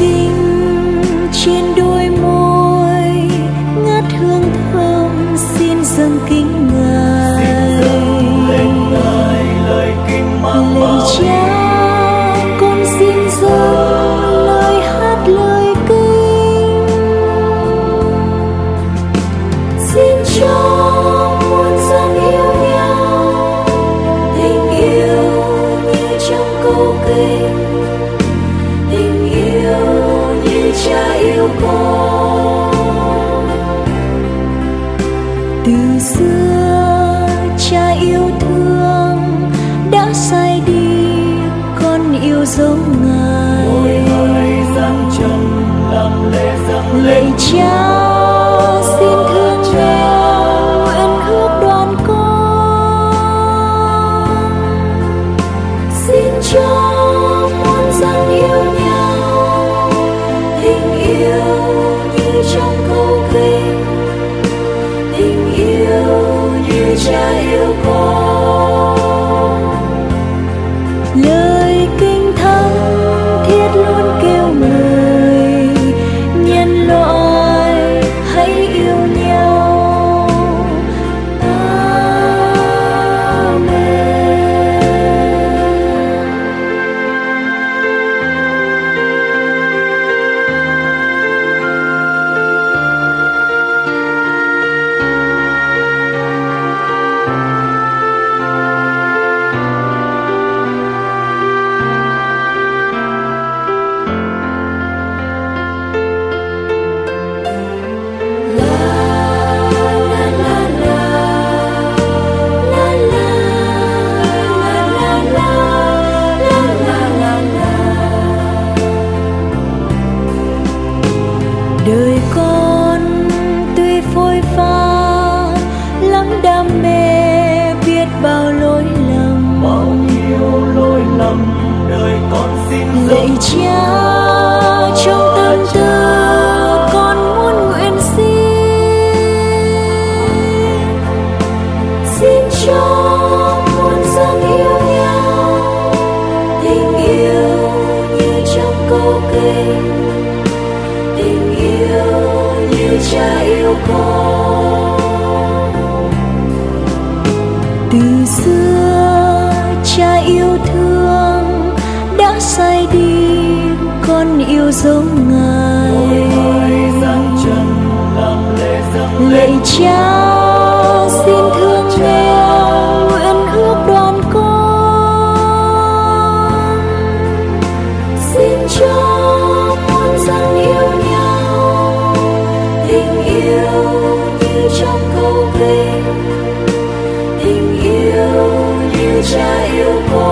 kinh trên đôi môi, ngát hương thơm, xin dâng kính ngài. Lời kinh mang lời cha con xin dâng lời hát lời kinh. Xin cho muôn dân yêu nhau, tình yêu như trong câu kinh từ xưa cha yêu thương đã sai đi con yêu dấu ngài. Mỗi thời gian trần làm lễ dâng lên cha như cha đam mê biết bao lỗi lầm. Bao nhiêu lỗi lầm đời con xin lạy cha trong tâm tư con muốn nguyện xin. Xin cho muôn dân yêu nhau tình yêu như trong câu kinh tình yêu như cha yêu con dấu ngài. Lạy cha, xin thương nghe nguyện ước đoàn con. Xin cho muôn dân yêu nhau, tình yêu như trong câu kinh. Tình yêu như cha yêu con.